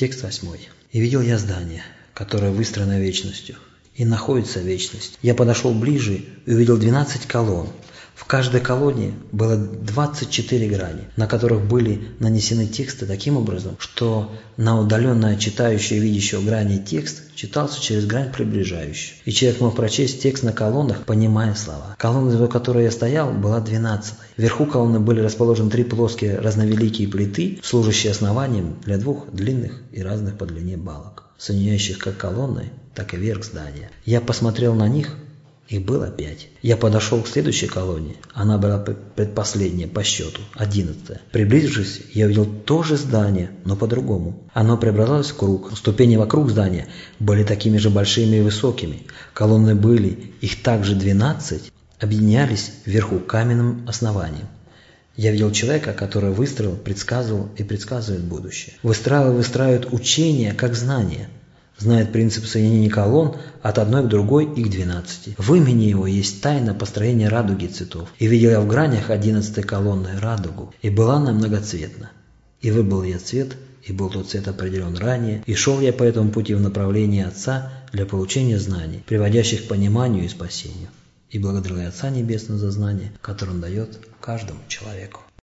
Текст восьмой. «И видел я здание, которое выстроено вечностью, и находится вечность. Я подошел ближе и увидел двенадцать колонн, в каждой колонне было 24 грани, на которых были нанесены тексты таким образом, что на удаленно читающий и видящего грани текст читался через грань приближающую. И человек мог прочесть текст на колоннах, понимая слова. Колонна, за которой я стоял, была 12. Вверху колонны были расположены три плоские разновеликие плиты, служащие основанием для двух длинных и разных по длине балок, соединяющих как колонны, так и верх здания. Я посмотрел на них их было пять. Я подошел к следующей колонне. Она была предпоследняя по счету, одиннадцатая. Приблизившись, я увидел то же здание, но по-другому. Оно преобразовалось в круг. Ступени вокруг здания были такими же большими и высокими. Колонны были, их также двенадцать, объединялись вверху каменным основанием. Я видел человека, который выстроил, предсказывал и предсказывает будущее. Выстраивал и выстраивает учение как знание – знает принцип соединения колонн от одной к другой и к двенадцати. В имени его есть тайна построения радуги цветов. И видел я в гранях одиннадцатой колонны радугу, и была она многоцветна. И выбрал я цвет, и был тот цвет определен ранее, и шел я по этому пути в направлении Отца для получения знаний, приводящих к пониманию и спасению. И благодарил Отца Небесного за знание, которое Он дает каждому человеку.